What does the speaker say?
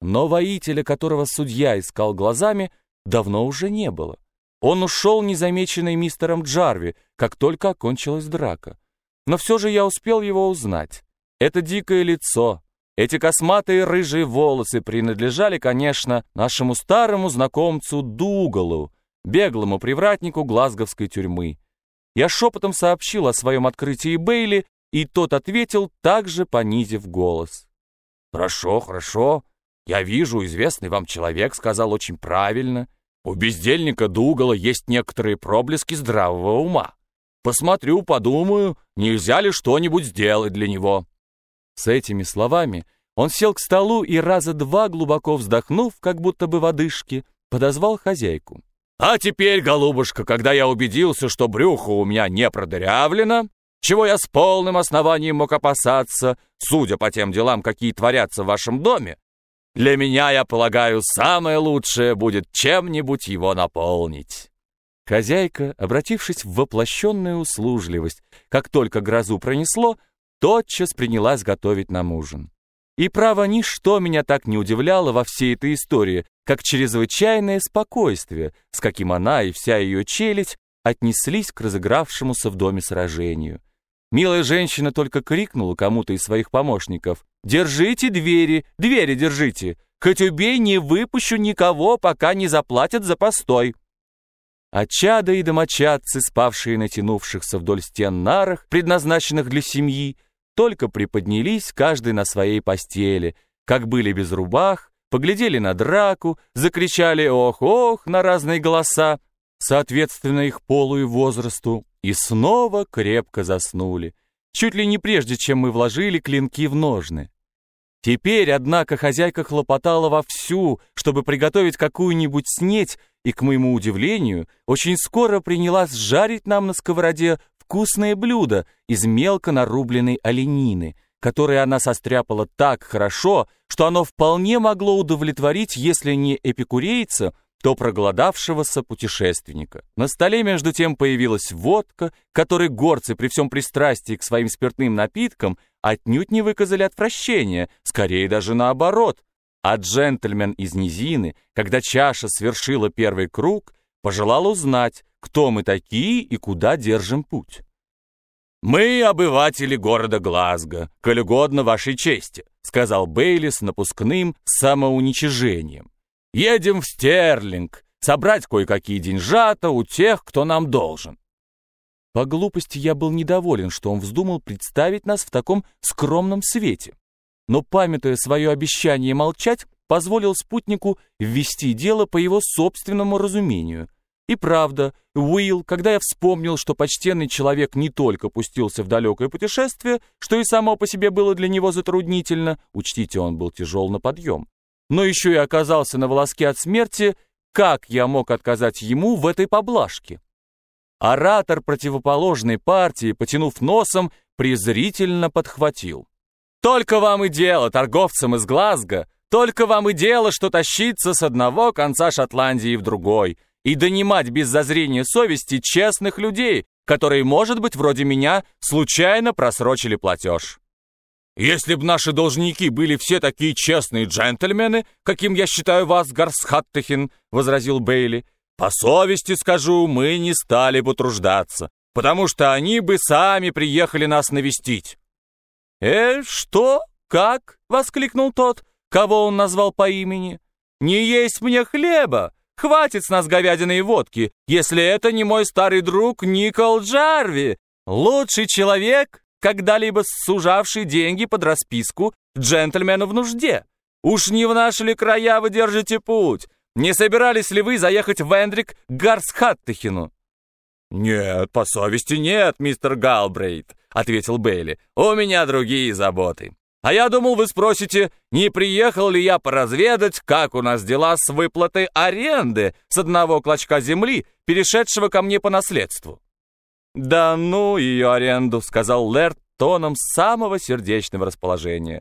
Но воителя, которого судья искал глазами, давно уже не было. Он ушел незамеченный мистером Джарви, как только окончилась драка. Но все же я успел его узнать. Это дикое лицо, эти косматые рыжие волосы принадлежали, конечно, нашему старому знакомцу Дугалу, беглому привратнику глазговской тюрьмы. Я шепотом сообщил о своем открытии Бейли, и тот ответил, также понизив голос. «Хорошо, хорошо. Я вижу, известный вам человек сказал очень правильно. У бездельника Дугала есть некоторые проблески здравого ума. Посмотрю, подумаю, нельзя ли что-нибудь сделать для него». С этими словами он сел к столу и раза два, глубоко вздохнув, как будто бы водышки, подозвал хозяйку. «А теперь, голубушка, когда я убедился, что брюхо у меня не продырявлено, чего я с полным основанием мог опасаться, судя по тем делам, какие творятся в вашем доме, для меня, я полагаю, самое лучшее будет чем-нибудь его наполнить». Хозяйка, обратившись в воплощенную услужливость, как только грозу пронесло, тотчас принялась готовить нам ужин. И право, ничто меня так не удивляло во всей этой истории, как чрезвычайное спокойствие, с каким она и вся ее челядь отнеслись к разыгравшемуся в доме сражению. Милая женщина только крикнула кому-то из своих помощников «Держите двери, двери держите! Хоть убей, не выпущу никого, пока не заплатят за постой!» А чада и домочадцы, спавшие на тянувшихся вдоль стен нарах, предназначенных для семьи, только приподнялись каждый на своей постели, как были без рубах, поглядели на драку, закричали «ох-ох» на разные голоса, соответственно их полу и возрасту, и снова крепко заснули, чуть ли не прежде, чем мы вложили клинки в ножны. Теперь, однако, хозяйка хлопотала вовсю, чтобы приготовить какую-нибудь снеть, и, к моему удивлению, очень скоро принялась жарить нам на сковороде вкусное блюдо из мелко нарубленной оленины, которое она состряпала так хорошо, что оно вполне могло удовлетворить, если не эпикурейца, то проголодавшегося путешественника. На столе между тем появилась водка, которой горцы при всем пристрастии к своим спиртным напиткам отнюдь не выказали отвращения, скорее даже наоборот. А джентльмен из низины, когда чаша свершила первый круг, пожелал узнать, кто мы такие и куда держим путь. «Мы обыватели города Глазго, коль угодно вашей чести», сказал Бейли с напускным самоуничижением. «Едем в Стерлинг, собрать кое-какие деньжата у тех, кто нам должен». По глупости я был недоволен, что он вздумал представить нас в таком скромном свете. Но, памятуя свое обещание молчать, позволил спутнику ввести дело по его собственному разумению — и правда, Уилл, когда я вспомнил, что почтенный человек не только пустился в далекое путешествие, что и само по себе было для него затруднительно, учтите, он был тяжел на подъем, но еще и оказался на волоске от смерти, как я мог отказать ему в этой поблажке? Оратор противоположной партии, потянув носом, презрительно подхватил. «Только вам и дело, торговцам из Глазго, только вам и дело, что тащиться с одного конца Шотландии в другой» и донимать без зазрения совести честных людей, которые, может быть, вроде меня, случайно просрочили платеж. Если б наши должники были все такие честные джентльмены, каким я считаю вас, Гарсхаттехин, возразил Бейли, по совести скажу, мы не стали бы труждаться, потому что они бы сами приехали нас навестить. «Э, что? Как?» — воскликнул тот, кого он назвал по имени. «Не есть мне хлеба, Хватит с нас говядины и водки, если это не мой старый друг Никол Джарви, лучший человек, когда-либо ссужавший деньги под расписку джентльмену в нужде. Уж не в наши ли края вы держите путь? Не собирались ли вы заехать в Эндрик к Гарсхаттехину?» «Нет, по совести нет, мистер Галбрейт», — ответил Бейли. «У меня другие заботы. А я думал, вы спросите, не приехал ли я поразведать, как у нас дела с выплатой аренды с одного клочка земли, перешедшего ко мне по наследству. «Да ну ее аренду», — сказал Лерт тоном самого сердечного расположения.